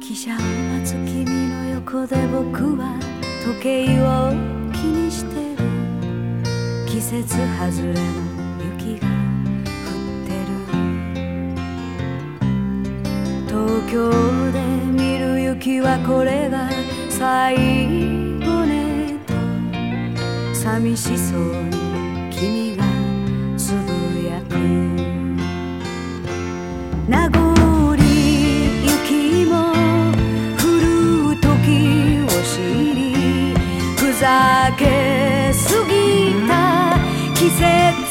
汽車を待つ君の横で僕は時計を気にしてる季節外れの雪が降ってる東京で見る雪はこれが最後ねと寂しそうにふざけすぎた季節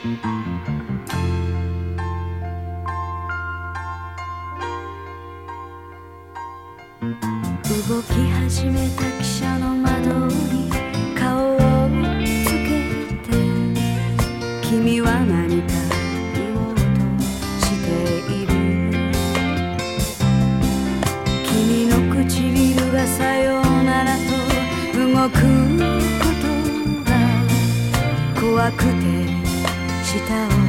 動き始めた汽車の窓に顔をつけて君は何か言おうとしている君の唇がさようならと動くことが怖くて下を